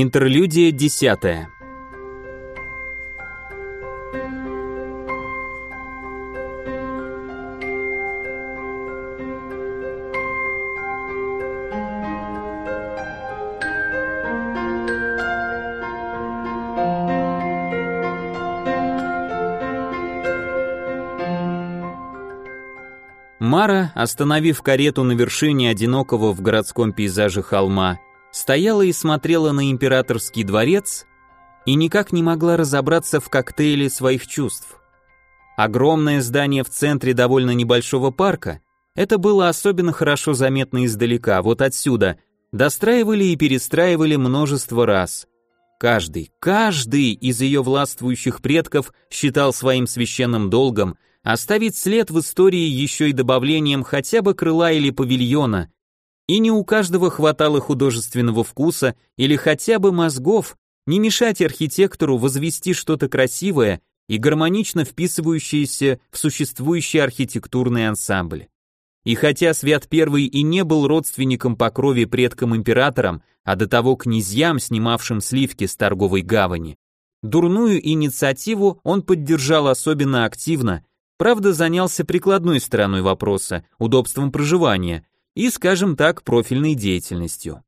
Интерлюдия десятая. Мара, остановив карету на вершине одинокого в городском пейзаже холма, стояла и смотрела на императорский дворец и никак не могла разобраться в коктейле своих чувств. Огромное здание в центре довольно небольшого парка, это было особенно хорошо заметно издалека, вот отсюда, достраивали и перестраивали множество раз. Каждый, каждый из ее властвующих предков считал своим священным долгом оставить след в истории еще и добавлением хотя бы крыла или павильона, и не у каждого хватало художественного вкуса или хотя бы мозгов не мешать архитектору возвести что-то красивое и гармонично вписывающееся в существующий архитектурный ансамбль. И хотя Свят I и не был родственником по крови предкам императорам, а до того князьям, снимавшим сливки с торговой гавани, дурную инициативу он поддержал особенно активно, правда занялся прикладной стороной вопроса, удобством проживания, и, скажем так, профильной деятельностью.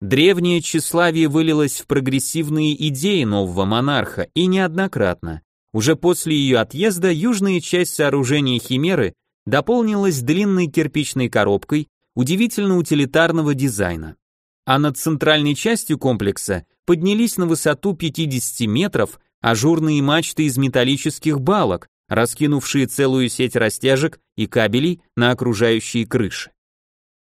Древнее тщеславие вылилось в прогрессивные идеи нового монарха и неоднократно. Уже после ее отъезда южная часть сооружения Химеры дополнилась длинной кирпичной коробкой удивительно утилитарного дизайна. А над центральной частью комплекса поднялись на высоту 50 метров ажурные мачты из металлических балок, раскинувшие целую сеть растяжек и кабелей на окружающие крыши.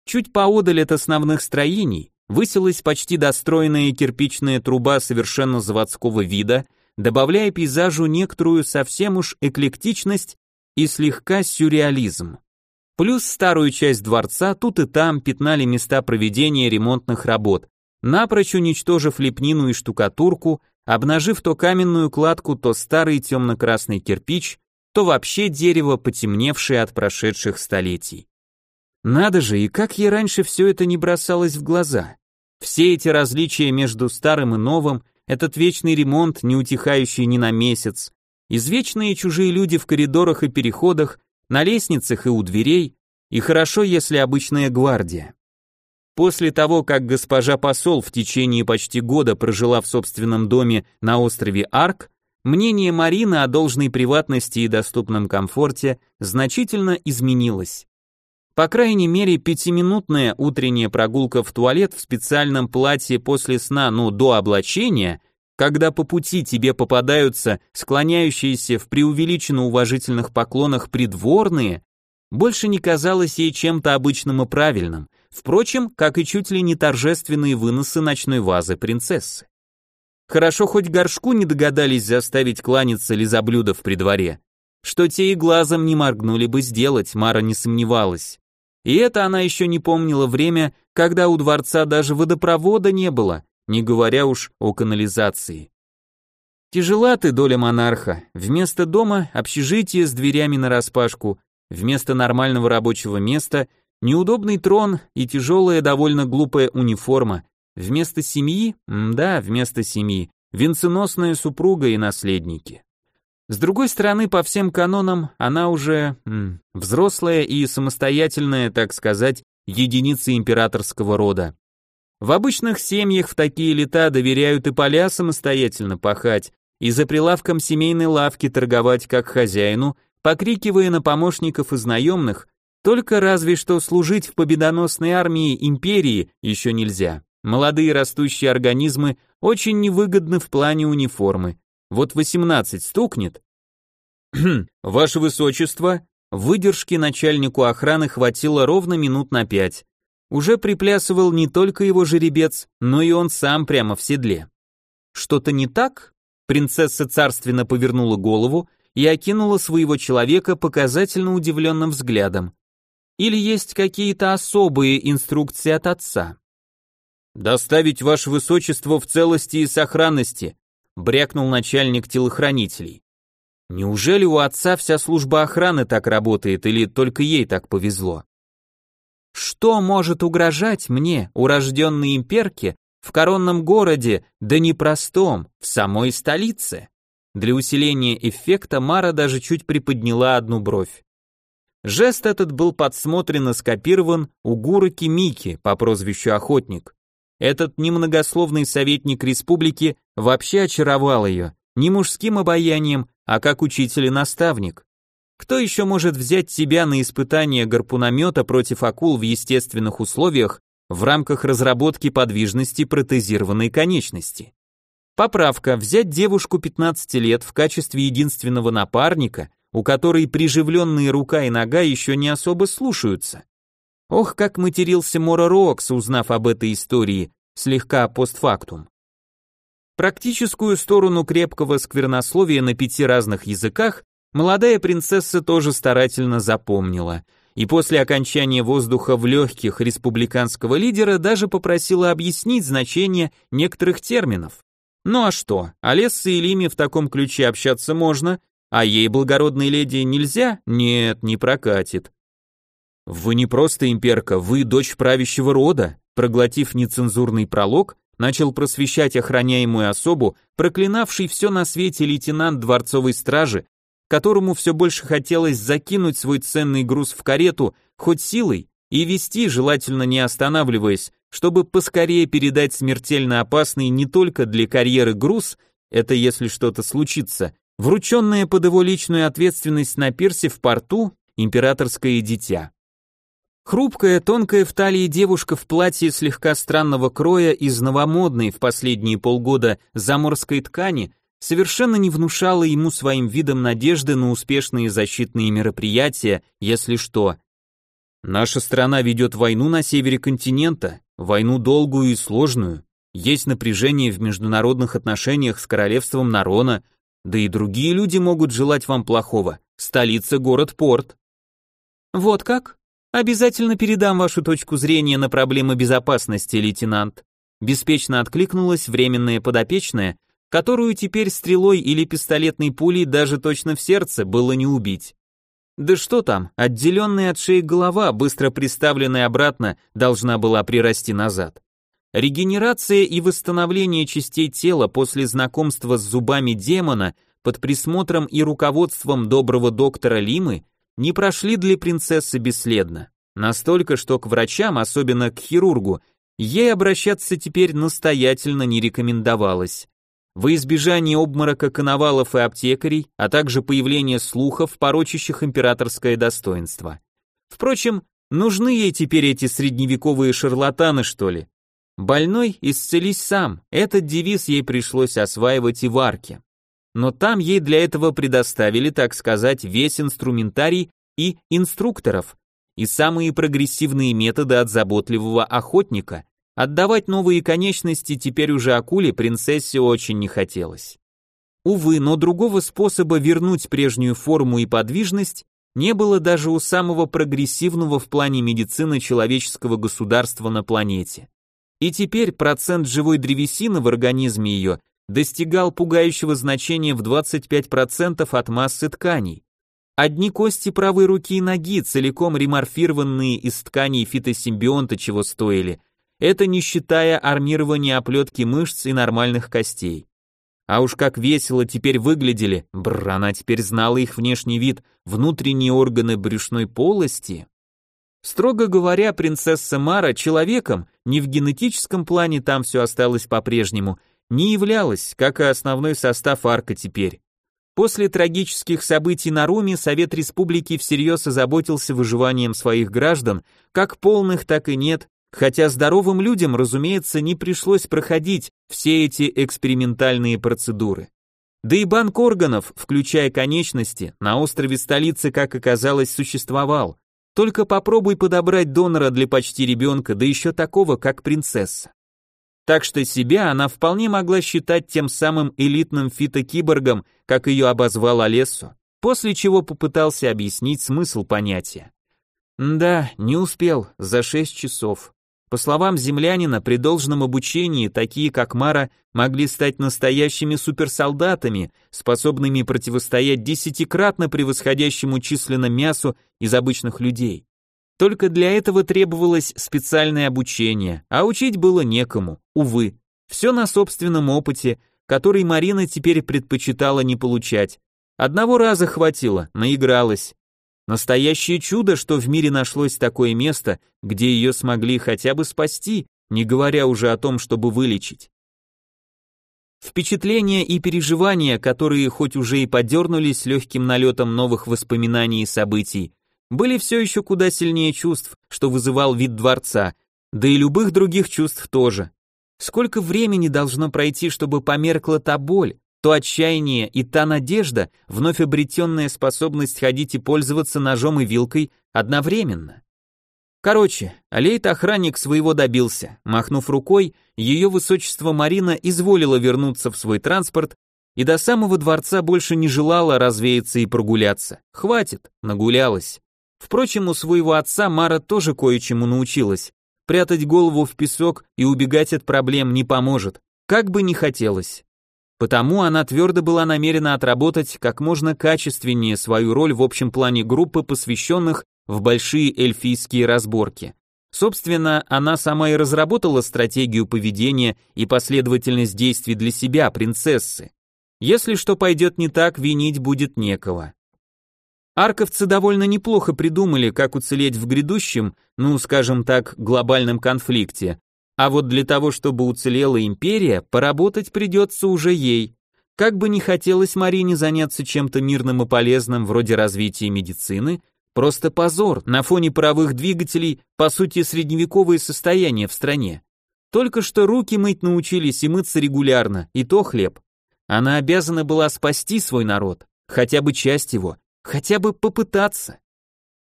Чуть поодаль от основных строений высилась почти достроенная кирпичная труба совершенно заводского вида, добавляя пейзажу некоторую совсем уж эклектичность и слегка сюрреализм. Плюс старую часть дворца тут и там пятнали места проведения ремонтных работ, напрочь уничтожив лепнину и штукатурку, обнажив то каменную кладку, то старый темно-красный кирпич, то вообще дерево, потемневшее от прошедших столетий. Надо же, и как ей раньше все это не бросалось в глаза. Все эти различия между старым и новым, этот вечный ремонт, не утихающий ни на месяц, извечные чужие люди в коридорах и переходах, на лестницах и у дверей, и хорошо, если обычная гвардия. После того, как госпожа посол в течение почти года прожила в собственном доме на острове Арк, мнение Марины о должной приватности и доступном комфорте значительно изменилось. По крайней мере, пятиминутная утренняя прогулка в туалет в специальном платье после сна, ну, до облачения, когда по пути тебе попадаются склоняющиеся в преувеличенно уважительных поклонах придворные, больше не казалось ей чем-то обычным и правильным, впрочем, как и чуть ли не торжественные выносы ночной вазы принцессы. Хорошо хоть горшку не догадались заставить кланяться лизоблюдов при дворе, что те и глазом не моргнули бы сделать, Мара не сомневалась. И это она еще не помнила время, когда у дворца даже водопровода не было, не говоря уж о канализации. Тяжела ты доля монарха. Вместо дома общежитие с дверями нараспашку, вместо нормального рабочего места неудобный трон и тяжелая довольно глупая униформа. Вместо семьи, да, вместо семьи, венценосная супруга и наследники. С другой стороны, по всем канонам, она уже м, взрослая и самостоятельная, так сказать, единица императорского рода. В обычных семьях в такие лета доверяют и поля самостоятельно пахать, и за прилавком семейной лавки торговать как хозяину, покрикивая на помощников и наемных, только разве что служить в победоносной армии империи еще нельзя. Молодые растущие организмы очень невыгодны в плане униформы, вот 18 стукнет. Ваше высочество, выдержки начальнику охраны хватило ровно минут на пять. Уже приплясывал не только его жеребец, но и он сам прямо в седле. Что-то не так? Принцесса царственно повернула голову и окинула своего человека показательно удивленным взглядом. Или есть какие-то особые инструкции от отца? «Доставить ваше высочество в целости и сохранности», брякнул начальник телохранителей. Неужели у отца вся служба охраны так работает или только ей так повезло? Что может угрожать мне, урожденной имперке, В коронном городе, да не простом, в самой столице. Для усиления эффекта Мара даже чуть приподняла одну бровь. Жест этот был подсмотрен и скопирован у Гуры Мики по прозвищу Охотник. Этот немногословный советник республики вообще очаровал ее, не мужским обаянием, а как учитель и наставник. Кто еще может взять тебя на испытание гарпуномета против акул в естественных условиях в рамках разработки подвижности протезированной конечности? Поправка взять девушку 15 лет в качестве единственного напарника, у которой приживленные рука и нога еще не особо слушаются. Ох, как матерился Мора Рокс, узнав об этой истории, слегка постфактум. Практическую сторону крепкого сквернословия на пяти разных языках молодая принцесса тоже старательно запомнила, и после окончания воздуха в легких республиканского лидера даже попросила объяснить значение некоторых терминов. Ну а что, Олесса и Лиме в таком ключе общаться можно, а ей, благородной леди, нельзя? Нет, не прокатит. Вы не просто имперка, вы дочь правящего рода, проглотив нецензурный пролог, начал просвещать охраняемую особу, проклинавший все на свете лейтенант дворцовой стражи, которому все больше хотелось закинуть свой ценный груз в карету хоть силой и вести, желательно не останавливаясь, чтобы поскорее передать смертельно опасный не только для карьеры груз, это если что-то случится, врученное под его личную ответственность на пирсе в порту императорское дитя. Хрупкая, тонкая в талии девушка в платье слегка странного кроя из новомодной в последние полгода заморской ткани совершенно не внушала ему своим видом надежды на успешные защитные мероприятия, если что. Наша страна ведет войну на севере континента, войну долгую и сложную. Есть напряжение в международных отношениях с королевством Нарона, да и другие люди могут желать вам плохого. Столица город-порт. Вот как? Обязательно передам вашу точку зрения на проблемы безопасности, лейтенант. Беспечно откликнулась временная подопечная, которую теперь стрелой или пистолетной пулей даже точно в сердце было не убить. Да что там, отделенная от шеи голова, быстро приставленная обратно, должна была прирасти назад. Регенерация и восстановление частей тела после знакомства с зубами демона под присмотром и руководством доброго доктора Лимы не прошли для принцессы бесследно. Настолько, что к врачам, особенно к хирургу, ей обращаться теперь настоятельно не рекомендовалось. Во избежание обморока коновалов и аптекарей, а также появления слухов, порочащих императорское достоинство. Впрочем, нужны ей теперь эти средневековые шарлатаны, что ли? Больной исцелись сам, этот девиз ей пришлось осваивать и в арке но там ей для этого предоставили, так сказать, весь инструментарий и инструкторов, и самые прогрессивные методы от заботливого охотника. Отдавать новые конечности теперь уже акуле принцессе очень не хотелось. Увы, но другого способа вернуть прежнюю форму и подвижность не было даже у самого прогрессивного в плане медицины человеческого государства на планете. И теперь процент живой древесины в организме ее достигал пугающего значения в 25% от массы тканей. Одни кости правой руки и ноги, целиком реморфированные из тканей фитосимбионта, чего стоили, это не считая армирования оплетки мышц и нормальных костей. А уж как весело теперь выглядели, бррр, она теперь знала их внешний вид, внутренние органы брюшной полости. Строго говоря, принцесса Мара человеком, не в генетическом плане там все осталось по-прежнему – не являлась, как и основной состав арка теперь. После трагических событий на Руме Совет Республики всерьез озаботился выживанием своих граждан, как полных, так и нет, хотя здоровым людям, разумеется, не пришлось проходить все эти экспериментальные процедуры. Да и банк органов, включая конечности, на острове столицы, как оказалось, существовал. Только попробуй подобрать донора для почти ребенка, да еще такого, как принцесса. Так что себя она вполне могла считать тем самым элитным фитокиборгом, как ее обозвал Олессо, после чего попытался объяснить смысл понятия. Да, не успел, за шесть часов. По словам землянина, при должном обучении такие, как Мара, могли стать настоящими суперсолдатами, способными противостоять десятикратно превосходящему численно мясу из обычных людей. Только для этого требовалось специальное обучение, а учить было некому, увы. Все на собственном опыте, который Марина теперь предпочитала не получать. Одного раза хватило, наигралась. Настоящее чудо, что в мире нашлось такое место, где ее смогли хотя бы спасти, не говоря уже о том, чтобы вылечить. Впечатления и переживания, которые хоть уже и подернулись легким налетом новых воспоминаний и событий, были все еще куда сильнее чувств, что вызывал вид дворца, да и любых других чувств тоже. Сколько времени должно пройти, чтобы померкла та боль, то отчаяние и та надежда, вновь обретенная способность ходить и пользоваться ножом и вилкой одновременно? Короче, Алейт-охранник своего добился. Махнув рукой, ее высочество Марина изволила вернуться в свой транспорт и до самого дворца больше не желала развеяться и прогуляться. Хватит, нагулялась. Впрочем, у своего отца Мара тоже кое-чему научилась. Прятать голову в песок и убегать от проблем не поможет, как бы ни хотелось. Потому она твердо была намерена отработать как можно качественнее свою роль в общем плане группы посвященных в большие эльфийские разборки. Собственно, она сама и разработала стратегию поведения и последовательность действий для себя, принцессы. Если что пойдет не так, винить будет некого. Арковцы довольно неплохо придумали, как уцелеть в грядущем, ну, скажем так, глобальном конфликте. А вот для того, чтобы уцелела империя, поработать придется уже ей. Как бы не хотелось Марине заняться чем-то мирным и полезным, вроде развития медицины, Просто позор, на фоне паровых двигателей, по сути, средневековое состояние в стране. Только что руки мыть научились и мыться регулярно, и то хлеб. Она обязана была спасти свой народ, хотя бы часть его, хотя бы попытаться.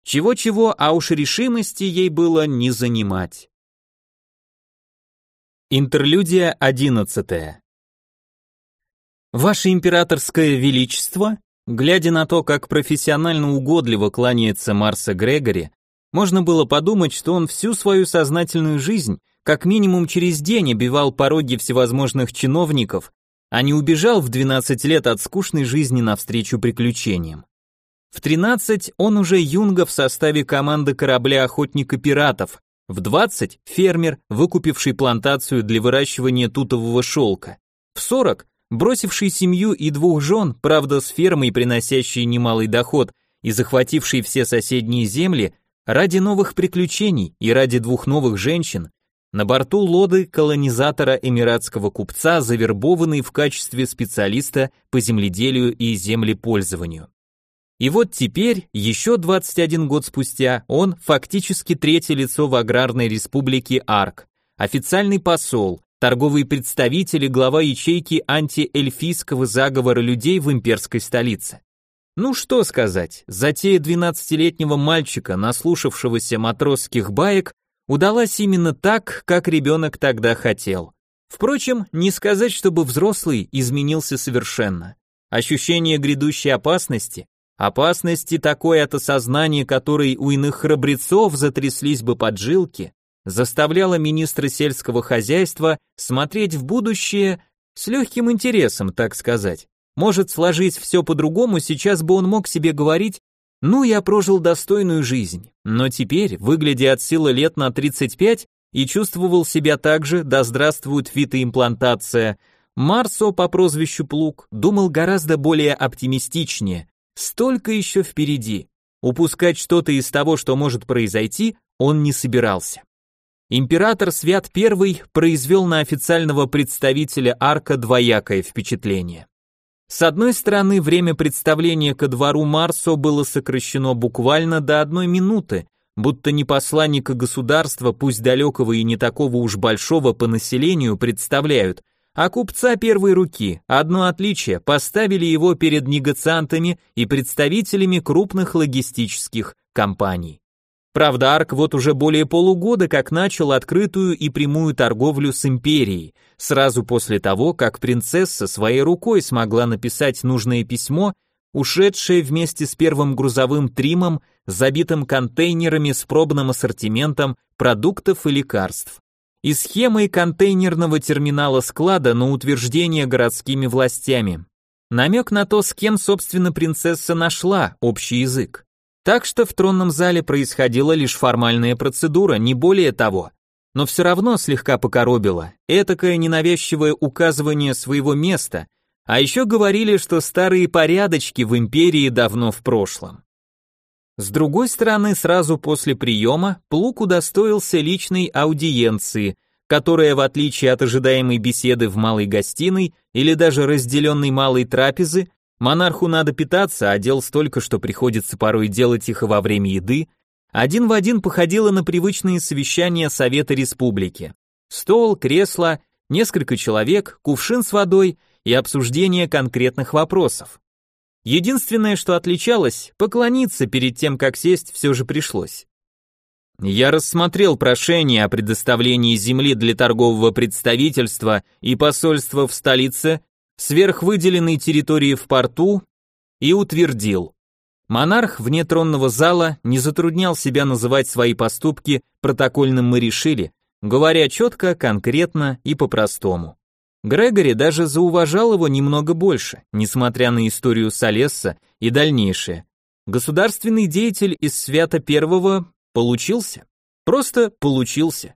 Чего-чего, а уж решимости ей было не занимать. Интерлюдия одиннадцатая. Ваше императорское величество, Глядя на то, как профессионально угодливо кланяется Марса Грегори, можно было подумать, что он всю свою сознательную жизнь как минимум через день обивал пороги всевозможных чиновников, а не убежал в 12 лет от скучной жизни навстречу приключениям. В 13 он уже юнга в составе команды корабля охотника пиратов, в 20 фермер, выкупивший плантацию для выращивания тутового шелка, в 40 бросивший семью и двух жен, правда с фермой, приносящей немалый доход и захвативший все соседние земли, ради новых приключений и ради двух новых женщин, на борту лоды колонизатора эмиратского купца, завербованный в качестве специалиста по земледелию и землепользованию. И вот теперь, еще 21 год спустя, он фактически третье лицо в аграрной республике Арк, официальный посол, торговый представитель и глава ячейки антиэльфийского заговора людей в имперской столице. Ну что сказать, затея 12-летнего мальчика, наслушавшегося матросских баек, удалась именно так, как ребенок тогда хотел. Впрочем, не сказать, чтобы взрослый изменился совершенно. Ощущение грядущей опасности, опасности такой от осознания, которой у иных храбрецов затряслись бы поджилки, заставляла министра сельского хозяйства смотреть в будущее с легким интересом, так сказать. Может сложить все по-другому, сейчас бы он мог себе говорить, ну, я прожил достойную жизнь, но теперь, выглядя от силы лет на 35 и чувствовал себя так же, да здравствует фитоимплантация, Марсо по прозвищу Плуг думал гораздо более оптимистичнее, столько еще впереди. Упускать что-то из того, что может произойти, он не собирался. Император Свят I произвел на официального представителя арка двоякое впечатление. С одной стороны, время представления ко двору Марсо было сокращено буквально до одной минуты, будто не посланника государства, пусть далекого и не такого уж большого по населению, представляют, а купца первой руки. Одно отличие, поставили его перед негациантами и представителями крупных логистических компаний. Правда, Арк вот уже более полугода как начал открытую и прямую торговлю с империей, сразу после того, как принцесса своей рукой смогла написать нужное письмо, ушедшее вместе с первым грузовым тримом, забитым контейнерами с пробным ассортиментом продуктов и лекарств, и схемой контейнерного терминала склада на утверждение городскими властями. Намек на то, с кем, собственно, принцесса нашла общий язык. Так что в тронном зале происходила лишь формальная процедура, не более того. Но все равно слегка покоробило, этакое ненавязчивое указывание своего места, а еще говорили, что старые порядочки в империи давно в прошлом. С другой стороны, сразу после приема Плук удостоился личной аудиенции, которая, в отличие от ожидаемой беседы в малой гостиной или даже разделенной малой трапезы, монарху надо питаться, а дел столько, что приходится порой делать их во время еды, один в один походила на привычные совещания Совета Республики. Стол, кресло, несколько человек, кувшин с водой и обсуждение конкретных вопросов. Единственное, что отличалось, поклониться перед тем, как сесть, все же пришлось. Я рассмотрел прошение о предоставлении земли для торгового представительства и посольства в столице, сверхвыделенной территории в порту и утвердил. Монарх вне тронного зала не затруднял себя называть свои поступки протокольным мы решили, говоря четко, конкретно и по-простому. Грегори даже зауважал его немного больше, несмотря на историю Солесса и дальнейшее. Государственный деятель из свята первого получился. Просто получился.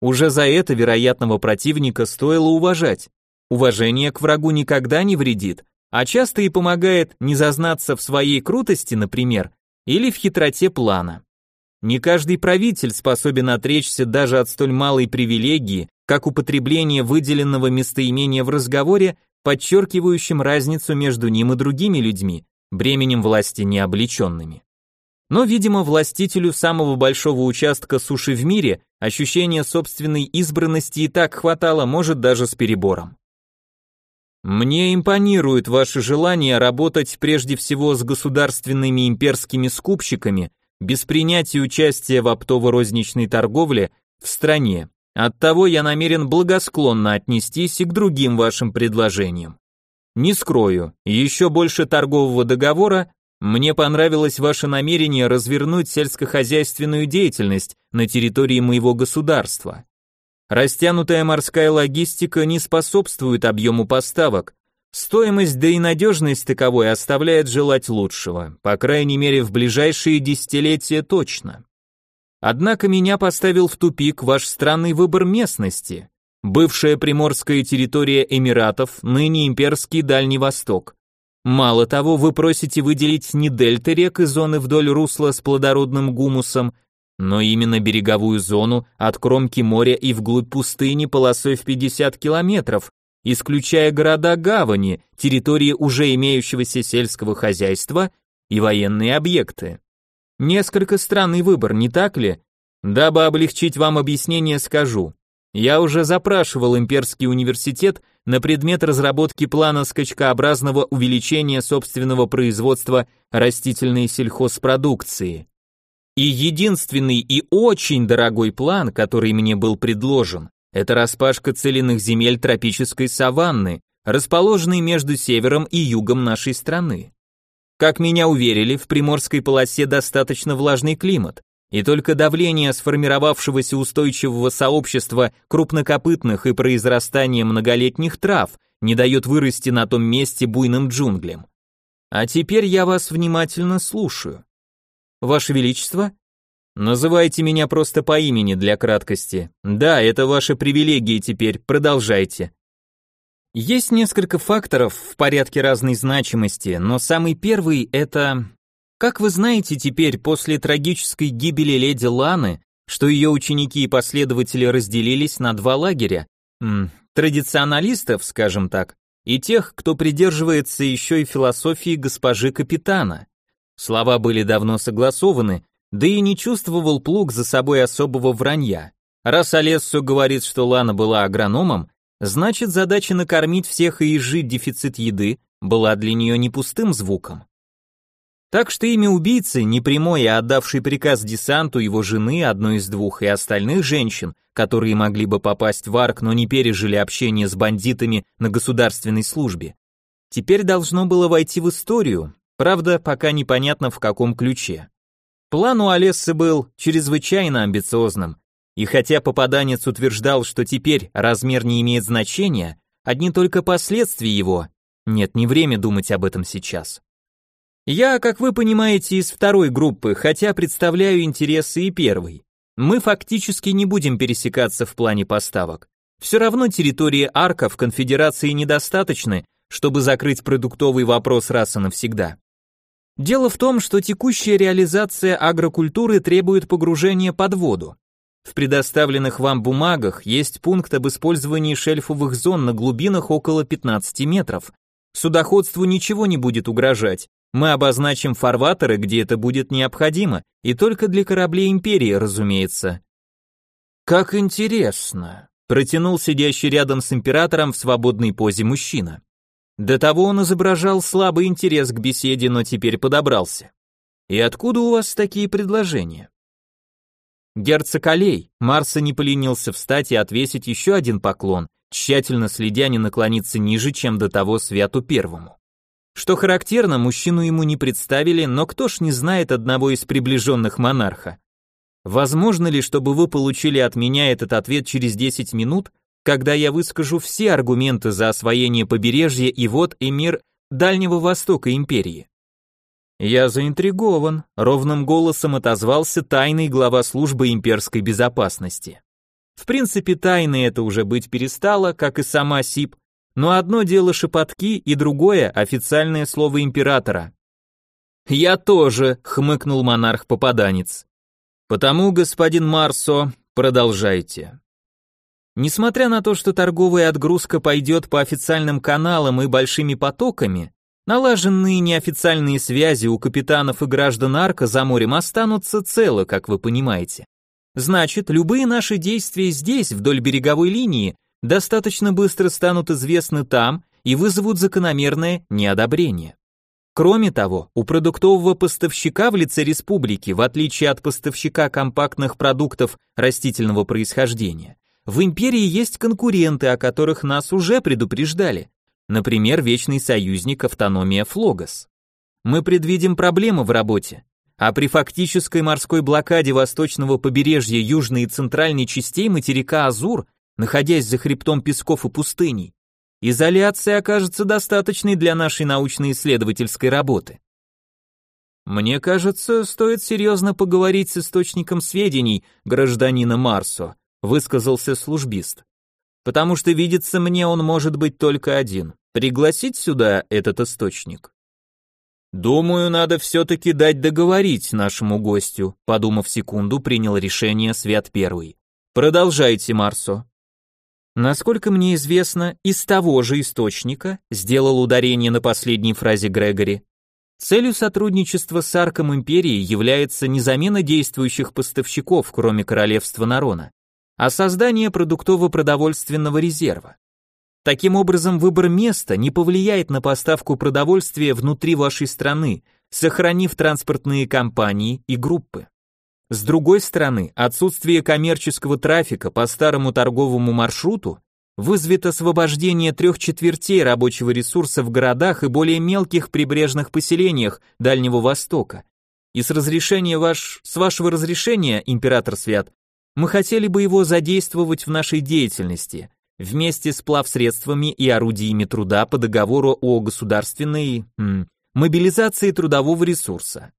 Уже за это вероятного противника стоило уважать. Уважение к врагу никогда не вредит, а часто и помогает не зазнаться в своей крутости, например, или в хитроте плана. Не каждый правитель способен отречься даже от столь малой привилегии, как употребление выделенного местоимения в разговоре, подчеркивающим разницу между ним и другими людьми, бременем власти необлеченными. Но, видимо, властителю самого большого участка суши в мире ощущения собственной избранности и так хватало, может даже с перебором. Мне импонирует ваше желание работать прежде всего с государственными имперскими скупщиками, без принятия участия в оптово-розничной торговле в стране, Оттого я намерен благосклонно отнестись и к другим вашим предложениям. Не скрою, еще больше торгового договора мне понравилось ваше намерение развернуть сельскохозяйственную деятельность на территории моего государства. Растянутая морская логистика не способствует объему поставок. Стоимость да и надежность таковой оставляет желать лучшего, по крайней мере в ближайшие десятилетия точно. Однако меня поставил в тупик ваш странный выбор местности. Бывшая приморская территория Эмиратов, ныне имперский Дальний Восток. Мало того, вы просите выделить не дельты рек и зоны вдоль русла с плодородным гумусом, но именно береговую зону от кромки моря и вглубь пустыни полосой в 50 километров, исключая города-гавани, территории уже имеющегося сельского хозяйства и военные объекты. Несколько странный выбор, не так ли? Дабы облегчить вам объяснение, скажу. Я уже запрашивал имперский университет на предмет разработки плана скачкообразного увеличения собственного производства растительной сельхозпродукции. И единственный и очень дорогой план, который мне был предложен, это распашка целенных земель тропической саванны, расположенной между севером и югом нашей страны. Как меня уверили, в приморской полосе достаточно влажный климат, и только давление сформировавшегося устойчивого сообщества крупнокопытных и произрастание многолетних трав не дает вырасти на том месте буйным джунглям. А теперь я вас внимательно слушаю. Ваше Величество? Называйте меня просто по имени для краткости. Да, это ваши привилегии теперь, продолжайте. Есть несколько факторов в порядке разной значимости, но самый первый это... Как вы знаете теперь, после трагической гибели леди Ланы, что ее ученики и последователи разделились на два лагеря, традиционалистов, скажем так, и тех, кто придерживается еще и философии госпожи капитана. Слова были давно согласованы, да и не чувствовал Плуг за собой особого вранья. Раз Олессо говорит, что Лана была агрономом, Значит, задача накормить всех и изжить дефицит еды была для нее не пустым звуком. Так что имя убийцы, не прямой, а отдавший приказ десанту его жены, одной из двух, и остальных женщин, которые могли бы попасть в арк, но не пережили общение с бандитами на государственной службе, теперь должно было войти в историю, правда, пока непонятно в каком ключе. План у Олессы был чрезвычайно амбициозным, и хотя попаданец утверждал, что теперь размер не имеет значения, одни только последствия его. Нет, не время думать об этом сейчас. Я, как вы понимаете, из второй группы, хотя представляю интересы и первой. Мы фактически не будем пересекаться в плане поставок. Все равно территории арка в конфедерации недостаточны, чтобы закрыть продуктовый вопрос раз и навсегда. Дело в том, что текущая реализация агрокультуры требует погружения под воду. В предоставленных вам бумагах есть пункт об использовании шельфовых зон на глубинах около 15 метров. Судоходству ничего не будет угрожать. Мы обозначим фарватеры, где это будет необходимо, и только для кораблей империи, разумеется. Как интересно, протянул сидящий рядом с императором в свободной позе мужчина. До того он изображал слабый интерес к беседе, но теперь подобрался. И откуда у вас такие предложения? Герцог Алей, Марса не поленился встать и отвесить еще один поклон, тщательно следя не наклониться ниже, чем до того Святу Первому. Что характерно, мужчину ему не представили, но кто ж не знает одного из приближенных монарха. Возможно ли, чтобы вы получили от меня этот ответ через 10 минут, когда я выскажу все аргументы за освоение побережья и вот и мир Дальнего Востока империи. Я заинтригован, ровным голосом отозвался тайный глава службы имперской безопасности. В принципе, тайной это уже быть перестало, как и сама СИП, но одно дело шепотки и другое официальное слово императора. Я тоже, хмыкнул монарх-попаданец. Потому, господин Марсо, продолжайте. Несмотря на то, что торговая отгрузка пойдет по официальным каналам и большими потоками, налаженные неофициальные связи у капитанов и граждан Арка за морем останутся целы, как вы понимаете. Значит, любые наши действия здесь, вдоль береговой линии, достаточно быстро станут известны там и вызовут закономерное неодобрение. Кроме того, у продуктового поставщика в лице республики, в отличие от поставщика компактных продуктов растительного происхождения, в империи есть конкуренты, о которых нас уже предупреждали. Например, вечный союзник автономия Флогос. Мы предвидим проблемы в работе, а при фактической морской блокаде восточного побережья южной и центральной частей материка Азур, находясь за хребтом песков и пустыней, изоляция окажется достаточной для нашей научно-исследовательской работы. Мне кажется, стоит серьезно поговорить с источником сведений гражданина Марсо, высказался службист. Потому что видится мне он может быть только один. Пригласить сюда этот источник. Думаю, надо все-таки дать договорить нашему гостю, подумав секунду, принял решение Свят Первый. Продолжайте, Марсо. Насколько мне известно, из того же источника, сделал ударение на последней фразе Грегори, целью сотрудничества с Арком Империи является не замена действующих поставщиков, кроме Королевства Нарона, а создание продуктово-продовольственного резерва. Таким образом, выбор места не повлияет на поставку продовольствия внутри вашей страны, сохранив транспортные компании и группы. С другой стороны, отсутствие коммерческого трафика по старому торговому маршруту вызовет освобождение трех четвертей рабочего ресурса в городах и более мелких прибрежных поселениях Дальнего Востока. И с разрешения ваш, с вашего разрешения, император Свят, мы хотели бы его задействовать в нашей деятельности, вместе с плавсредствами и орудиями труда по договору о государственной м, мобилизации трудового ресурса.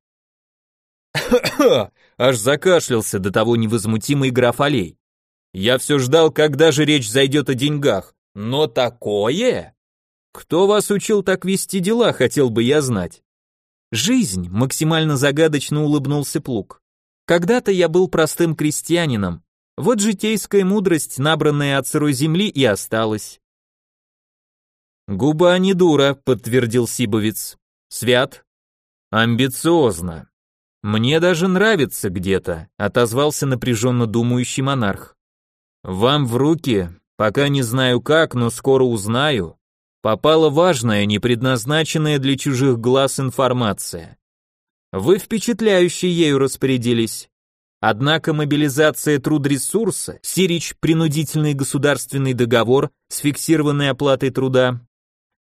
Аж закашлялся до того невозмутимый граф Алей. Я все ждал, когда же речь зайдет о деньгах. Но такое? Кто вас учил так вести дела, хотел бы я знать. Жизнь, максимально загадочно улыбнулся Плуг. Когда-то я был простым крестьянином, вот житейская мудрость, набранная от сырой земли, и осталась. «Губа не дура», — подтвердил Сибовец. «Свят?» «Амбициозно. Мне даже нравится где-то», — отозвался напряженно думающий монарх. «Вам в руки, пока не знаю как, но скоро узнаю, попала важная, не предназначенная для чужих глаз информация. Вы впечатляюще ею распорядились. Однако мобилизация трудресурса, Сирич принудительный государственный договор с фиксированной оплатой труда,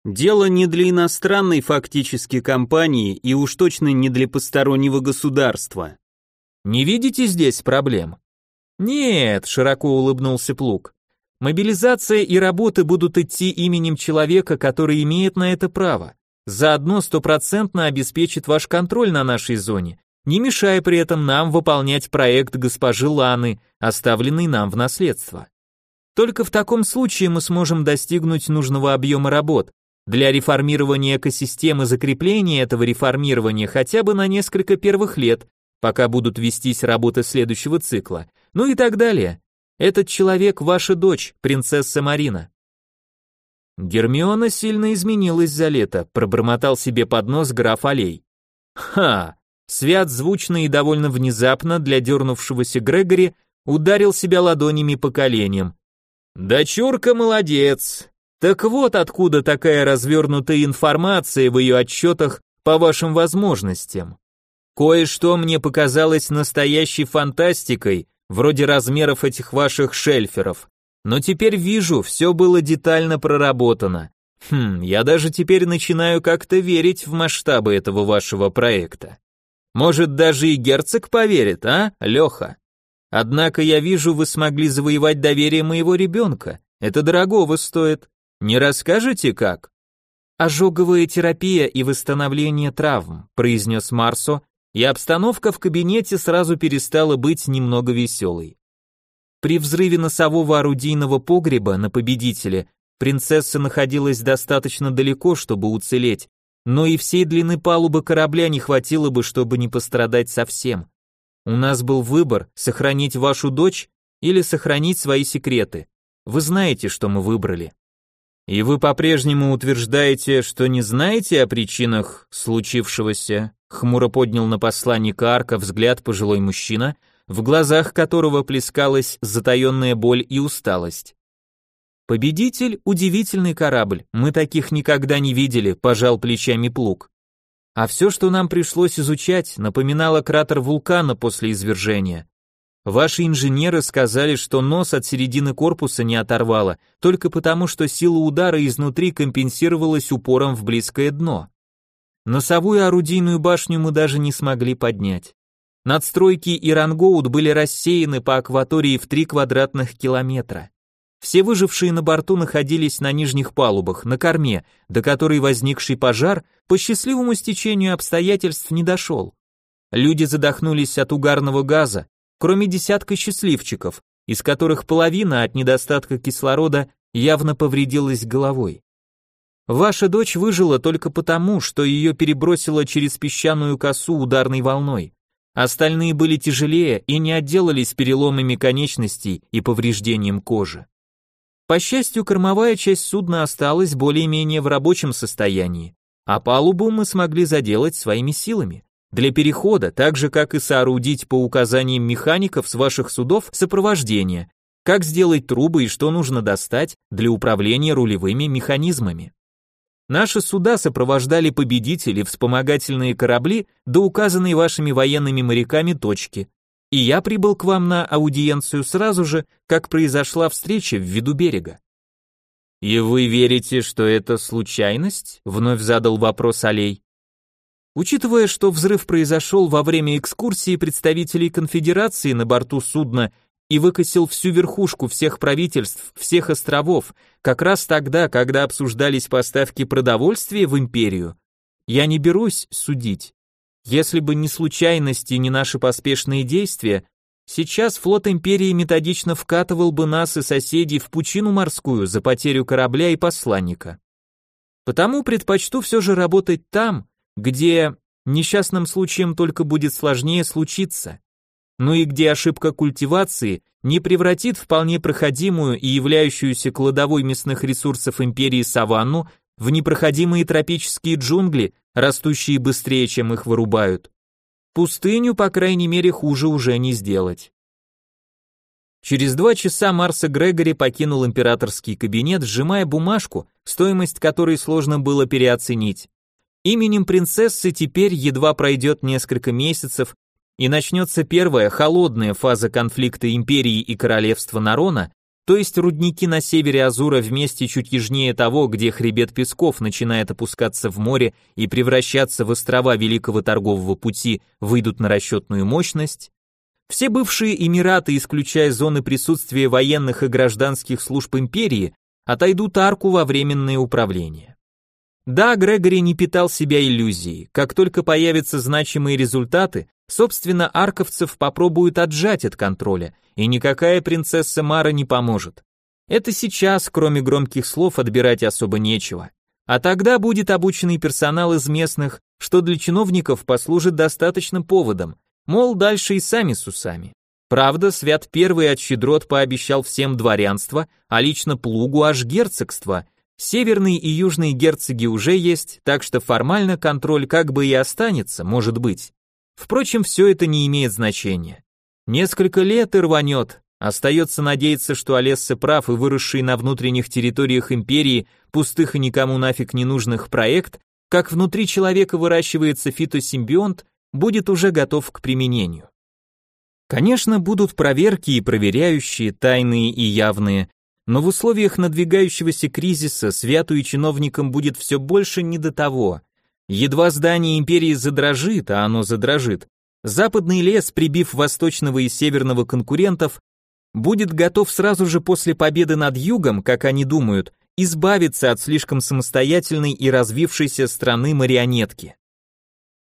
дело не для иностранной фактически компании и уж точно не для постороннего государства. Не видите здесь проблем? Нет, широко улыбнулся Плуг. Мобилизация и работы будут идти именем человека, который имеет на это право. Заодно стопроцентно обеспечит ваш контроль на нашей зоне, не мешая при этом нам выполнять проект госпожи Ланы, оставленный нам в наследство. Только в таком случае мы сможем достигнуть нужного объема работ. Для реформирования экосистемы закрепления этого реформирования хотя бы на несколько первых лет, пока будут вестись работы следующего цикла, ну и так далее. Этот человек ваша дочь, принцесса Марина. Гермиона сильно изменилась за лето, пробормотал себе под нос граф Алей. Ха! Свят звучно и довольно внезапно для дернувшегося Грегори ударил себя ладонями по коленям. «Дочурка молодец! Так вот откуда такая развернутая информация в ее отчетах по вашим возможностям. Кое-что мне показалось настоящей фантастикой, вроде размеров этих ваших шельферов. Но теперь вижу, все было детально проработано. Хм, я даже теперь начинаю как-то верить в масштабы этого вашего проекта. Может, даже и герцог поверит, а, Леха? Однако я вижу, вы смогли завоевать доверие моего ребенка. Это дорогого стоит. Не расскажете как? Ожоговая терапия и восстановление травм, произнес Марсо, и обстановка в кабинете сразу перестала быть немного веселой. При взрыве носового орудийного погреба на победителе принцесса находилась достаточно далеко, чтобы уцелеть, но и всей длины палубы корабля не хватило бы, чтобы не пострадать совсем. У нас был выбор сохранить вашу дочь или сохранить свои секреты. Вы знаете, что мы выбрали. И вы по-прежнему утверждаете, что не знаете о причинах случившегося? Хмуро поднял на посланника Арка взгляд пожилой мужчина, в глазах которого плескалась затаенная боль и усталость. Победитель — удивительный корабль, мы таких никогда не видели, пожал плечами плуг. А все, что нам пришлось изучать, напоминало кратер вулкана после извержения. Ваши инженеры сказали, что нос от середины корпуса не оторвало, только потому, что сила удара изнутри компенсировалась упором в близкое дно. Носовую орудийную башню мы даже не смогли поднять. Надстройки и рангоут были рассеяны по акватории в 3 квадратных километра. Все выжившие на борту находились на нижних палубах, на корме, до которой возникший пожар по счастливому стечению обстоятельств не дошел. Люди задохнулись от угарного газа, кроме десятка счастливчиков, из которых половина от недостатка кислорода явно повредилась головой. Ваша дочь выжила только потому, что ее перебросило через песчаную косу ударной волной. Остальные были тяжелее и не отделались переломами конечностей и повреждением кожи. По счастью, кормовая часть судна осталась более-менее в рабочем состоянии, а палубу мы смогли заделать своими силами. Для перехода, так же как и соорудить по указаниям механиков с ваших судов сопровождение, как сделать трубы и что нужно достать для управления рулевыми механизмами. Наши суда сопровождали победители, вспомогательные корабли до указанной вашими военными моряками точки, и я прибыл к вам на аудиенцию сразу же, как произошла встреча в виду берега. И вы верите, что это случайность? Вновь задал вопрос Алей. Учитывая, что взрыв произошел во время экскурсии представителей конфедерации на борту судна и выкосил всю верхушку всех правительств, всех островов, как раз тогда, когда обсуждались поставки продовольствия в империю, я не берусь судить. Если бы не случайности не наши поспешные действия, сейчас флот империи методично вкатывал бы нас и соседей в пучину морскую за потерю корабля и посланника. Потому предпочту все же работать там, где несчастным случаем только будет сложнее случиться, ну и где ошибка культивации не превратит вполне проходимую и являющуюся кладовой мясных ресурсов империи саванну в непроходимые тропические джунгли, растущие быстрее, чем их вырубают. Пустыню, по крайней мере, хуже уже не сделать. Через два часа Марса Грегори покинул императорский кабинет, сжимая бумажку, стоимость которой сложно было переоценить. Именем принцессы теперь едва пройдет несколько месяцев, и начнется первая холодная фаза конфликта империи и королевства Нарона, то есть рудники на севере Азура вместе чуть южнее того, где хребет песков начинает опускаться в море и превращаться в острова Великого торгового пути, выйдут на расчетную мощность. Все бывшие эмираты, исключая зоны присутствия военных и гражданских служб империи, отойдут арку во временное управление. Да, Грегори не питал себя иллюзией. Как только появятся значимые результаты, собственно, арковцев попробуют отжать от контроля, и никакая принцесса Мара не поможет. Это сейчас, кроме громких слов, отбирать особо нечего. А тогда будет обученный персонал из местных, что для чиновников послужит достаточным поводом, мол, дальше и сами с усами. Правда, Свят Первый от щедрот пообещал всем дворянство, а лично плугу аж герцогство, Северные и южные герцоги уже есть, так что формально контроль как бы и останется, может быть. Впрочем, все это не имеет значения. Несколько лет и рванет. Остается надеяться, что Олесса прав и выросший на внутренних территориях империи пустых и никому нафиг не нужных проект, как внутри человека выращивается фитосимбионт, будет уже готов к применению. Конечно, будут проверки и проверяющие, тайные и явные, но в условиях надвигающегося кризиса святу и чиновникам будет все больше не до того. Едва здание империи задрожит, а оно задрожит, западный лес, прибив восточного и северного конкурентов, будет готов сразу же после победы над югом, как они думают, избавиться от слишком самостоятельной и развившейся страны марионетки.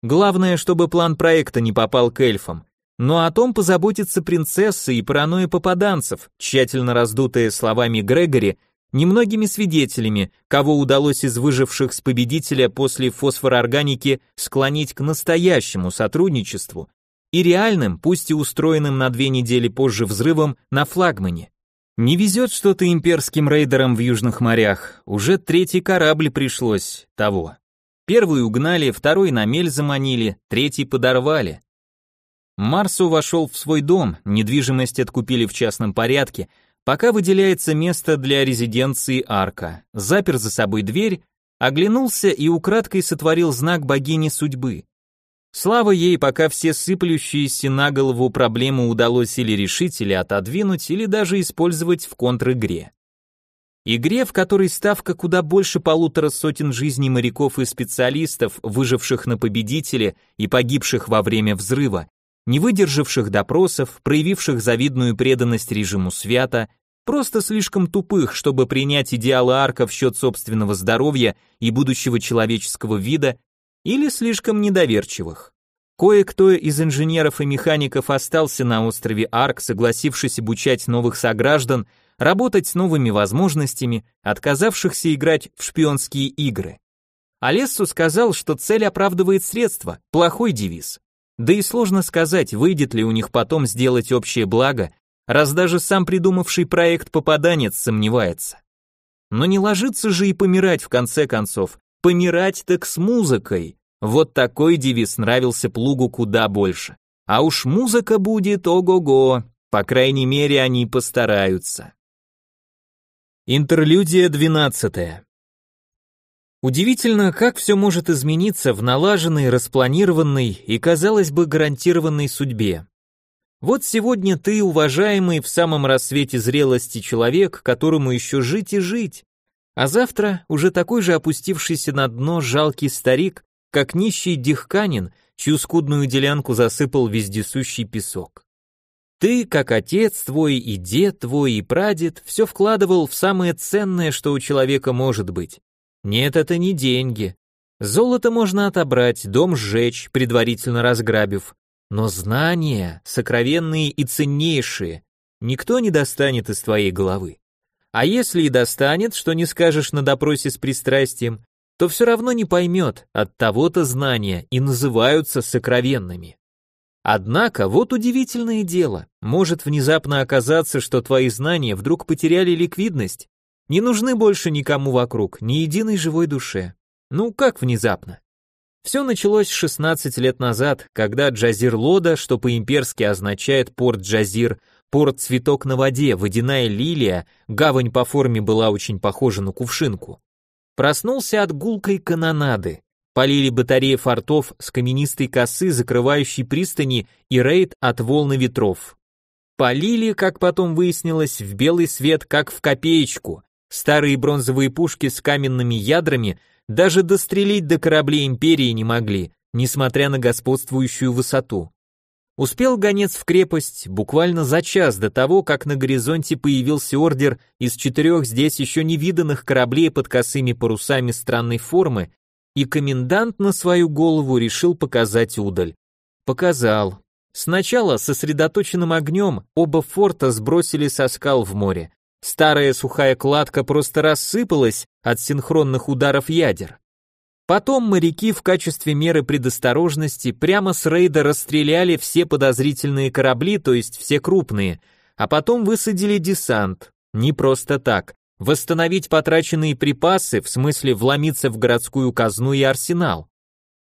Главное, чтобы план проекта не попал к эльфам, но о том позаботится принцесса и паранойя попаданцев, тщательно раздутая словами Грегори, немногими свидетелями, кого удалось из выживших с победителя после фосфорорганики склонить к настоящему сотрудничеству и реальным, пусть и устроенным на две недели позже взрывом на флагмане. Не везет что-то имперским рейдерам в южных морях, уже третий корабль пришлось того. Первый угнали, второй на мель заманили, третий подорвали. Марсу вошел в свой дом, недвижимость откупили в частном порядке, пока выделяется место для резиденции Арка. Запер за собой дверь, оглянулся и украдкой сотворил знак богини судьбы. Слава ей, пока все сыплющиеся на голову проблемы удалось или решить, или отодвинуть, или даже использовать в контр-игре. Игре, в которой ставка куда больше полутора сотен жизней моряков и специалистов, выживших на победителе и погибших во время взрыва, не выдержавших допросов, проявивших завидную преданность режиму свята, просто слишком тупых, чтобы принять идеалы арка в счет собственного здоровья и будущего человеческого вида, или слишком недоверчивых. Кое-кто из инженеров и механиков остался на острове Арк, согласившись обучать новых сограждан, работать с новыми возможностями, отказавшихся играть в шпионские игры. Алессу сказал, что цель оправдывает средства, плохой девиз. Да и сложно сказать, выйдет ли у них потом сделать общее благо, раз даже сам придумавший проект попаданец сомневается. Но не ложиться же и помирать в конце концов. Помирать так с музыкой. Вот такой девиз нравился Плугу куда больше. А уж музыка будет ого-го, по крайней мере они постараются. Интерлюдия двенадцатая. Удивительно, как все может измениться в налаженной, распланированной и, казалось бы, гарантированной судьбе. Вот сегодня ты, уважаемый в самом рассвете зрелости человек, которому еще жить и жить, а завтра уже такой же опустившийся на дно жалкий старик, как нищий дихканин, чью скудную делянку засыпал вездесущий песок. Ты, как отец твой и дед твой и прадед, все вкладывал в самое ценное, что у человека может быть нет, это не деньги. Золото можно отобрать, дом сжечь, предварительно разграбив. Но знания, сокровенные и ценнейшие, никто не достанет из твоей головы. А если и достанет, что не скажешь на допросе с пристрастием, то все равно не поймет, от того-то знания и называются сокровенными. Однако, вот удивительное дело, может внезапно оказаться, что твои знания вдруг потеряли ликвидность, не нужны больше никому вокруг, ни единой живой душе. Ну, как внезапно? Все началось 16 лет назад, когда Джазир Лода, что по-имперски означает порт Джазир, порт цветок на воде, водяная лилия, гавань по форме была очень похожа на кувшинку. Проснулся от гулкой канонады. Полили батареи фортов с каменистой косы, закрывающей пристани и рейд от волны ветров. Полили, как потом выяснилось, в белый свет, как в копеечку, Старые бронзовые пушки с каменными ядрами даже дострелить до кораблей империи не могли, несмотря на господствующую высоту. Успел гонец в крепость буквально за час до того, как на горизонте появился ордер из четырех здесь еще не виданных кораблей под косыми парусами странной формы, и комендант на свою голову решил показать удаль. Показал. Сначала сосредоточенным огнем оба форта сбросили со скал в море. Старая сухая кладка просто рассыпалась от синхронных ударов ядер. Потом моряки в качестве меры предосторожности прямо с рейда расстреляли все подозрительные корабли, то есть все крупные, а потом высадили десант. Не просто так. Восстановить потраченные припасы, в смысле вломиться в городскую казну и арсенал.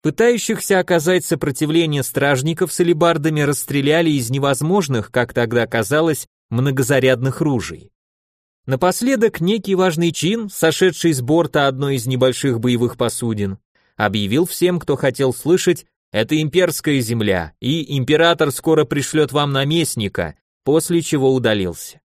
Пытающихся оказать сопротивление стражников с алебардами расстреляли из невозможных, как тогда казалось, многозарядных ружей. Напоследок некий важный чин, сошедший с борта одной из небольших боевых посудин, объявил всем, кто хотел слышать, это имперская земля, и император скоро пришлет вам наместника, после чего удалился.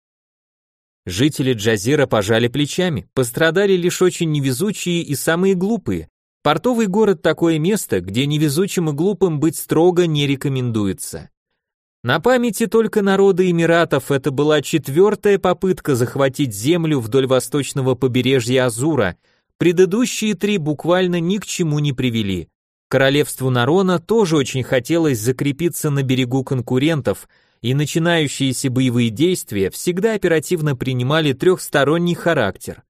Жители Джазира пожали плечами, пострадали лишь очень невезучие и самые глупые. Портовый город такое место, где невезучим и глупым быть строго не рекомендуется. На памяти только народа Эмиратов это была четвертая попытка захватить землю вдоль восточного побережья Азура, предыдущие три буквально ни к чему не привели. Королевству Нарона тоже очень хотелось закрепиться на берегу конкурентов, и начинающиеся боевые действия всегда оперативно принимали трехсторонний характер.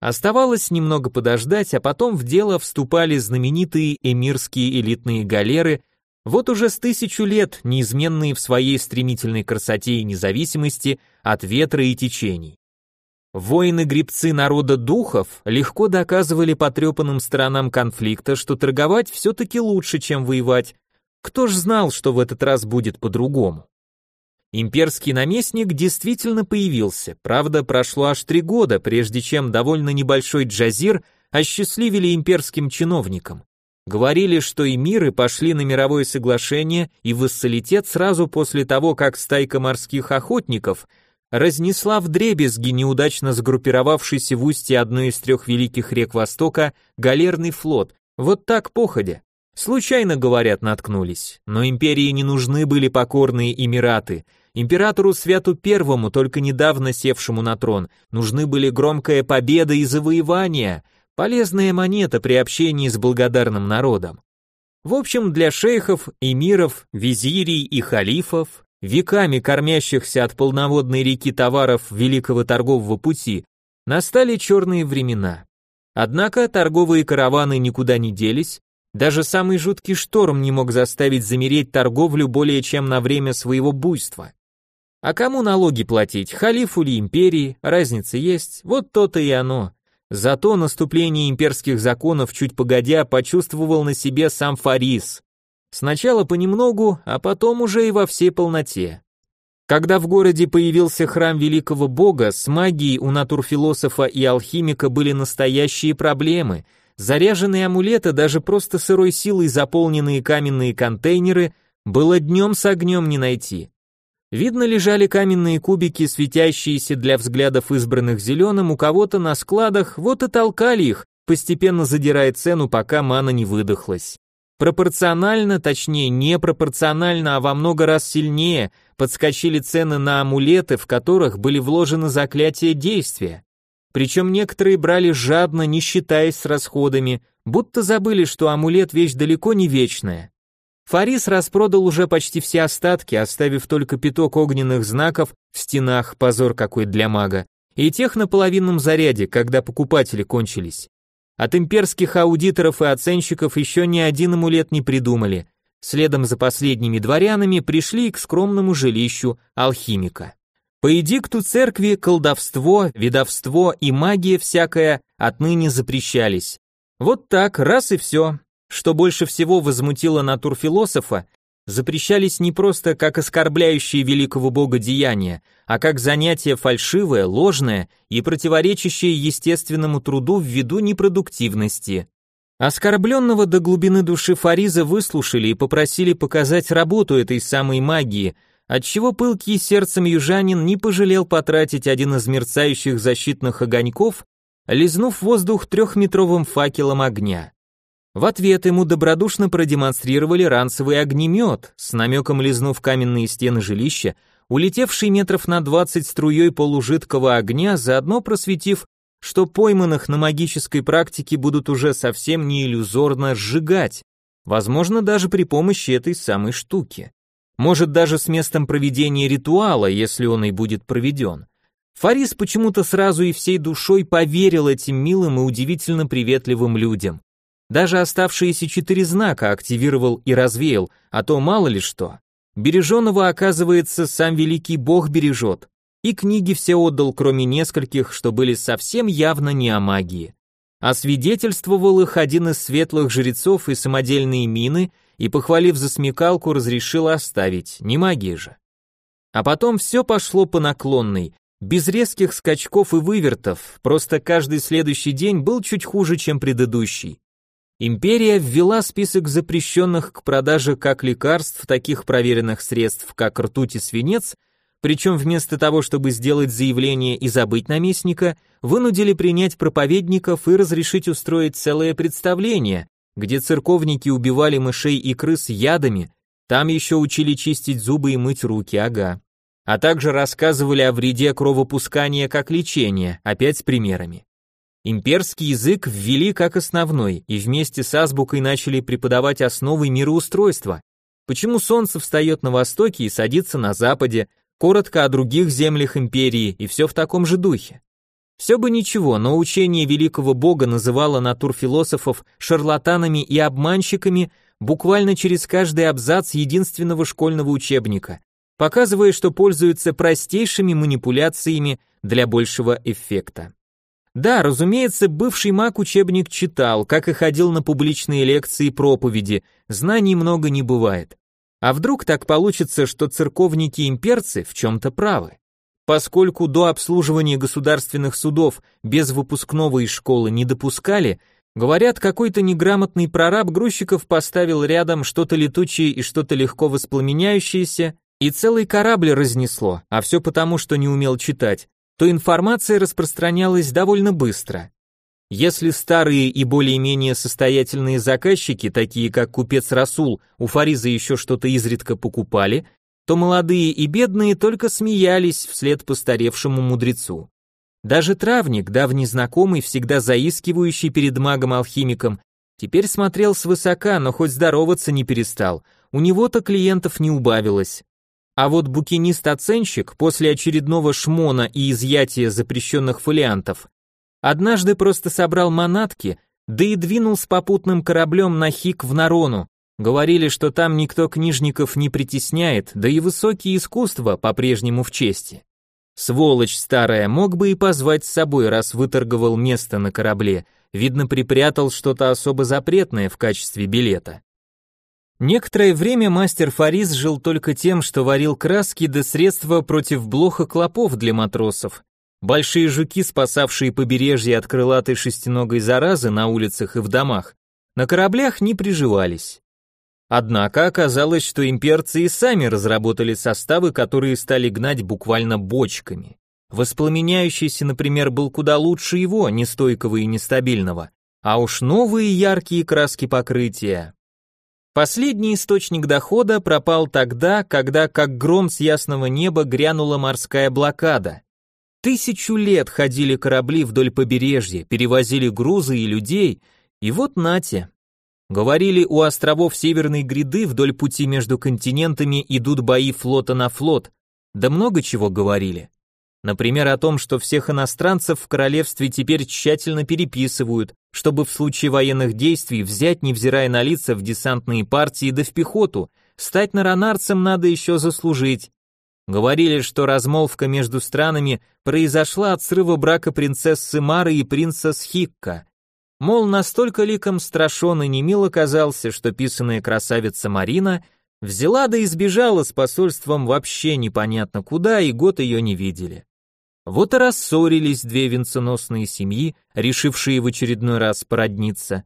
Оставалось немного подождать, а потом в дело вступали знаменитые эмирские элитные галеры вот уже с тысячу лет неизменные в своей стремительной красоте и независимости от ветра и течений. Воины-гребцы народа духов легко доказывали потрепанным сторонам конфликта, что торговать все-таки лучше, чем воевать. Кто ж знал, что в этот раз будет по-другому? Имперский наместник действительно появился, правда, прошло аж три года, прежде чем довольно небольшой джазир осчастливили имперским чиновникам. Говорили, что эмиры пошли на мировое соглашение и вассалитет сразу после того, как стайка морских охотников разнесла в дребезги неудачно сгруппировавшийся в устье одной из трех великих рек Востока галерный флот, вот так походя. Случайно, говорят, наткнулись, но империи не нужны были покорные эмираты. Императору Святу Первому, только недавно севшему на трон, нужны были громкая победа и завоевания – Полезная монета при общении с благодарным народом. В общем, для шейхов, эмиров, визирей и халифов, веками кормящихся от полноводной реки товаров Великого торгового пути, настали черные времена. Однако торговые караваны никуда не делись, даже самый жуткий шторм не мог заставить замереть торговлю более чем на время своего буйства. А кому налоги платить, халифу или империи, разница есть, вот то-то и оно. Зато наступление имперских законов чуть погодя почувствовал на себе сам Фарис. Сначала понемногу, а потом уже и во всей полноте. Когда в городе появился храм великого бога, с магией у натурфилософа и алхимика были настоящие проблемы. Заряженные амулеты, даже просто сырой силой заполненные каменные контейнеры, было днем с огнем не найти. Видно, лежали каменные кубики, светящиеся для взглядов избранных зеленым, у кого-то на складах, вот и толкали их, постепенно задирая цену, пока мана не выдохлась. Пропорционально, точнее, не пропорционально, а во много раз сильнее подскочили цены на амулеты, в которых были вложены заклятия действия. Причем некоторые брали жадно, не считаясь с расходами, будто забыли, что амулет вещь далеко не вечная. Фарис распродал уже почти все остатки, оставив только пяток огненных знаков в стенах, позор какой для мага, и тех на половинном заряде, когда покупатели кончились. От имперских аудиторов и оценщиков еще ни один амулет не придумали. Следом за последними дворянами пришли к скромному жилищу алхимика. По эдикту церкви колдовство, ведовство и магия всякая отныне запрещались. Вот так, раз и все, что больше всего возмутило натурфилософа, запрещались не просто как оскорбляющие великого бога деяния, а как занятие фальшивое, ложное и противоречащее естественному труду ввиду непродуктивности. Оскорбленного до глубины души Фариза выслушали и попросили показать работу этой самой магии, отчего пылкий сердцем южанин не пожалел потратить один из мерцающих защитных огоньков, лизнув воздух трехметровым факелом огня. В ответ ему добродушно продемонстрировали ранцевый огнемет, с намеком лизнув каменные стены жилища, улетевший метров на двадцать струей полужидкого огня, заодно просветив, что пойманных на магической практике будут уже совсем не иллюзорно сжигать, возможно, даже при помощи этой самой штуки. Может, даже с местом проведения ритуала, если он и будет проведен. Фарис почему-то сразу и всей душой поверил этим милым и удивительно приветливым людям. Даже оставшиеся четыре знака активировал и развеял, а то мало ли что. Береженого, оказывается, сам великий бог бережет. И книги все отдал, кроме нескольких, что были совсем явно не о магии. А свидетельствовал их один из светлых жрецов и самодельные мины, и, похвалив за смекалку, разрешил оставить, не магия же. А потом все пошло по наклонной, без резких скачков и вывертов, просто каждый следующий день был чуть хуже, чем предыдущий. Империя ввела список запрещенных к продаже как лекарств, таких проверенных средств, как ртуть и свинец, причем вместо того, чтобы сделать заявление и забыть наместника, вынудили принять проповедников и разрешить устроить целое представление, где церковники убивали мышей и крыс ядами, там еще учили чистить зубы и мыть руки, ага. А также рассказывали о вреде кровопускания как лечения, опять с примерами. Имперский язык ввели как основной и вместе с азбукой начали преподавать основы мироустройства. Почему солнце встает на востоке и садится на западе, коротко о других землях империи и все в таком же духе. Все бы ничего, но учение великого бога называло натурфилософов шарлатанами и обманщиками буквально через каждый абзац единственного школьного учебника, показывая, что пользуются простейшими манипуляциями для большего эффекта. Да, разумеется, бывший маг учебник читал, как и ходил на публичные лекции и проповеди, знаний много не бывает. А вдруг так получится, что церковники-имперцы в чем-то правы? Поскольку до обслуживания государственных судов без выпускного из школы не допускали, говорят, какой-то неграмотный прораб грузчиков поставил рядом что-то летучее и что-то легко воспламеняющееся, и целый корабль разнесло, а все потому, что не умел читать, то информация распространялась довольно быстро. Если старые и более-менее состоятельные заказчики, такие как купец Расул, у Фариза еще что-то изредка покупали, то молодые и бедные только смеялись вслед постаревшему мудрецу. Даже травник, давний знакомый, всегда заискивающий перед магом-алхимиком, теперь смотрел свысока, но хоть здороваться не перестал, у него-то клиентов не убавилось. А вот букинист-оценщик после очередного шмона и изъятия запрещенных фолиантов однажды просто собрал манатки, да и двинул с попутным кораблем на Хик в Нарону. Говорили, что там никто книжников не притесняет, да и высокие искусства по-прежнему в чести. Сволочь старая, мог бы и позвать с собой, раз выторговал место на корабле, видно припрятал что-то особо запретное в качестве билета. Некоторое время мастер Фарис жил только тем, что варил краски да средства против блоха клопов для матросов. Большие жуки, спасавшие побережье от крылатой шестиногой заразы на улицах и в домах, на кораблях не приживались. Однако оказалось, что имперцы и сами разработали составы, которые стали гнать буквально бочками. Воспламеняющийся, например, был куда лучше его, нестойкого и нестабильного. А уж новые яркие краски покрытия, Последний источник дохода пропал тогда, когда как гром с ясного неба грянула морская блокада. Тысячу лет ходили корабли вдоль побережья, перевозили грузы и людей, и вот нате. Говорили, у островов Северной гряды вдоль пути между континентами идут бои флота на флот, да много чего говорили. Например, о том, что всех иностранцев в королевстве теперь тщательно переписывают, чтобы в случае военных действий взять, невзирая на лица, в десантные партии да в пехоту, стать наронарцем надо еще заслужить. Говорили, что размолвка между странами произошла от срыва брака принцессы Мары и принца Схикка. Мол, настолько ликом страшен и немил оказался, что писаная красавица Марина взяла да избежала с посольством вообще непонятно куда, и год ее не видели. Вот и рассорились две венценосные семьи, решившие в очередной раз породниться.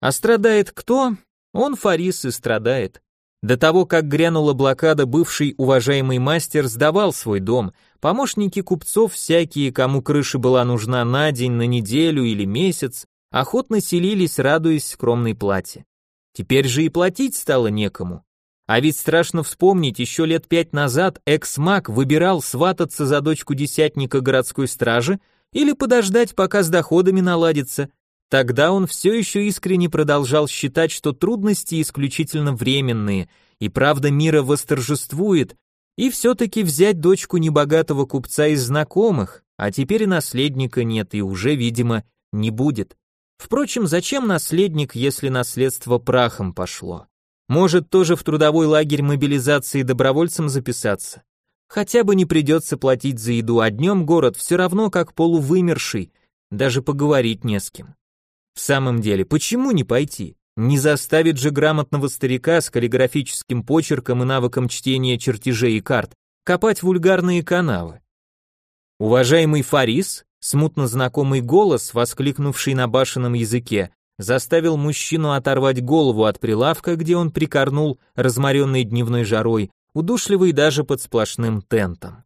А страдает кто? Он Фарис и страдает. До того, как грянула блокада, бывший уважаемый мастер сдавал свой дом, помощники купцов всякие, кому крыша была нужна на день, на неделю или месяц, охотно селились, радуясь скромной плате. Теперь же и платить стало некому. А ведь страшно вспомнить, еще лет пять назад экс-маг выбирал свататься за дочку десятника городской стражи или подождать, пока с доходами наладится. Тогда он все еще искренне продолжал считать, что трудности исключительно временные, и правда мира восторжествует, и все-таки взять дочку небогатого купца из знакомых, а теперь и наследника нет и уже, видимо, не будет. Впрочем, зачем наследник, если наследство прахом пошло? Может, тоже в трудовой лагерь мобилизации добровольцем записаться? Хотя бы не придется платить за еду, а днем город все равно как полувымерший, даже поговорить не с кем. В самом деле, почему не пойти? Не заставит же грамотного старика с каллиграфическим почерком и навыком чтения чертежей и карт копать вульгарные канавы. Уважаемый Фарис, смутно знакомый голос, воскликнувший на башенном языке, заставил мужчину оторвать голову от прилавка, где он прикорнул, разморенный дневной жарой, удушливый даже под сплошным тентом.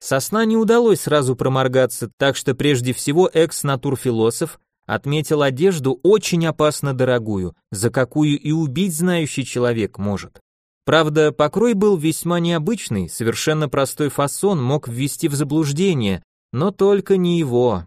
Сосна не удалось сразу проморгаться, так что прежде всего экс-натурфилософ отметил одежду очень опасно дорогую, за какую и убить знающий человек может. Правда, покрой был весьма необычный, совершенно простой фасон мог ввести в заблуждение, но только не его.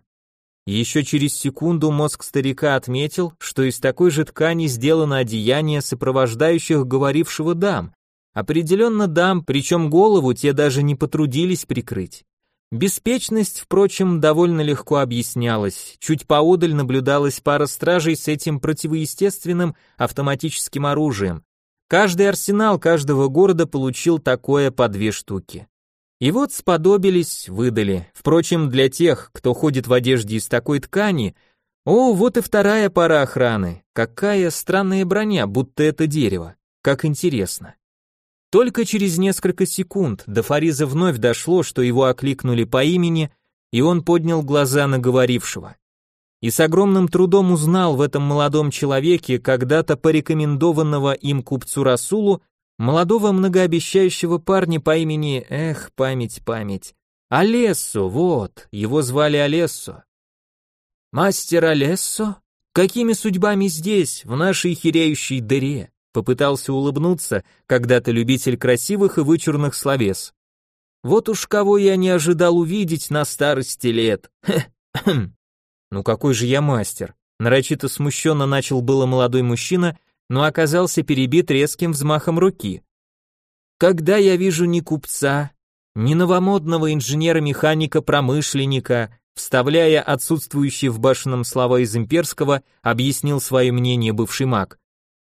Еще через секунду мозг старика отметил, что из такой же ткани сделано одеяние сопровождающих говорившего дам. Определенно дам, причем голову те даже не потрудились прикрыть. Беспечность, впрочем, довольно легко объяснялась. Чуть поодаль наблюдалась пара стражей с этим противоестественным автоматическим оружием. Каждый арсенал каждого города получил такое по две штуки. И вот сподобились, выдали. Впрочем, для тех, кто ходит в одежде из такой ткани, о, вот и вторая пара охраны. Какая странная броня, будто это дерево. Как интересно. Только через несколько секунд до Фариза вновь дошло, что его окликнули по имени, и он поднял глаза на говорившего. И с огромным трудом узнал в этом молодом человеке, когда-то порекомендованного им купцу Расулу, молодого многообещающего парня по имени, эх, память, память, Олессо, вот, его звали Олессо. Мастер Олессо? Какими судьбами здесь, в нашей хиреющей дыре? Попытался улыбнуться, когда-то любитель красивых и вычурных словес. Вот уж кого я не ожидал увидеть на старости лет. ну какой же я мастер? Нарочито смущенно начал было молодой мужчина, но оказался перебит резким взмахом руки. Когда я вижу ни купца, ни новомодного инженера-механика-промышленника, вставляя отсутствующие в башенном слова из имперского, объяснил свое мнение бывший маг.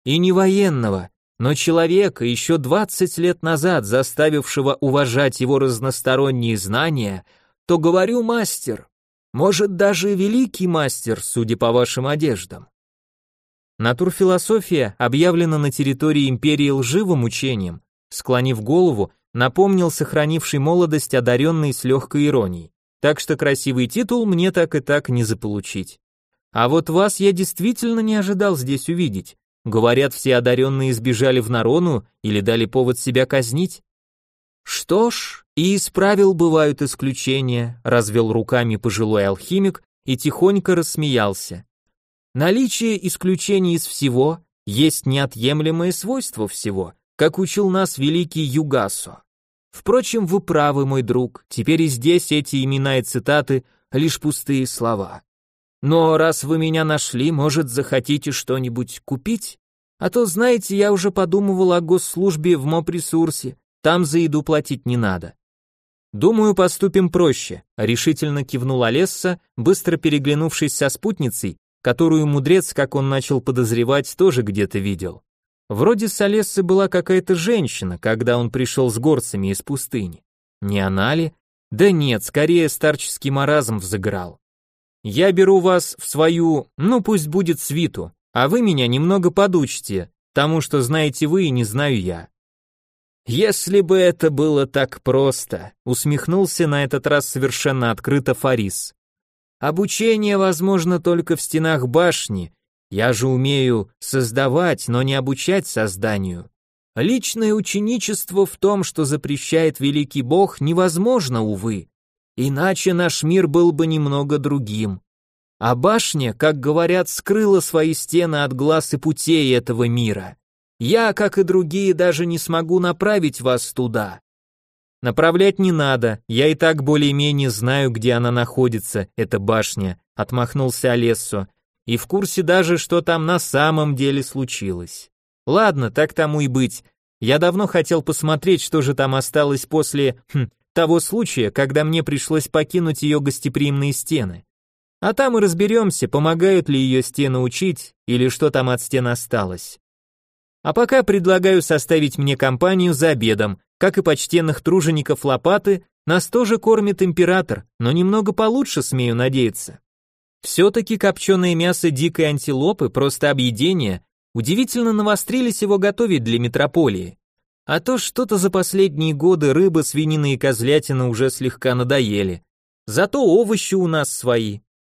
И не военного, но человека, еще 20 лет назад заставившего уважать его разносторонние знания, то говорю мастер, может даже великий мастер, судя по вашим одеждам. Натурфилософия объявлена на территории империи лживым учением, склонив голову, напомнил сохранивший молодость одаренный с легкой иронией. Так что красивый титул мне так и так не заполучить. А вот вас я действительно не ожидал здесь увидеть. Говорят, все одаренные сбежали в Нарону или дали повод себя казнить. Что ж, и из правил бывают исключения, развел руками пожилой алхимик и тихонько рассмеялся. Наличие исключений из всего есть неотъемлемое свойство всего, как учил нас великий Югасо. Впрочем, вы правы, мой друг, теперь и здесь эти имена и цитаты лишь пустые слова. Но раз вы меня нашли, может, захотите что-нибудь купить? А то, знаете, я уже подумывал о госслужбе в МОП-ресурсе, там за еду платить не надо. Думаю, поступим проще, решительно кивнул Олесса, быстро переглянувшись со спутницей, которую мудрец, как он начал подозревать, тоже где-то видел. Вроде с Олессы была какая-то женщина, когда он пришел с горцами из пустыни. Не она ли? Да нет, скорее старческий маразм взыграл. Я беру вас в свою, ну пусть будет свиту, а вы меня немного подучите, тому, что знаете вы и не знаю я. Если бы это было так просто, усмехнулся на этот раз совершенно открыто Фарис. Обучение возможно только в стенах башни. Я же умею создавать, но не обучать созданию. Личное ученичество в том, что запрещает великий бог, невозможно, увы. Иначе наш мир был бы немного другим. А башня, как говорят, скрыла свои стены от глаз и путей этого мира. Я, как и другие, даже не смогу направить вас туда. Направлять не надо, я и так более-менее знаю, где она находится, эта башня, отмахнулся Олессо, и в курсе даже, что там на самом деле случилось. Ладно, так тому и быть. Я давно хотел посмотреть, что же там осталось после хм, того случая, когда мне пришлось покинуть ее гостеприимные стены. А там и разберемся, помогают ли ее стены учить, или что там от стен осталось. А пока предлагаю составить мне компанию за обедом, как и почтенных тружеников лопаты, нас тоже кормит император, но немного получше, смею надеяться. Все-таки копченое мясо дикой антилопы, просто объедение, удивительно навострились его готовить для метрополии. А то что-то за последние годы рыба, свинина и козлятина уже слегка надоели. Зато овощи у нас свои,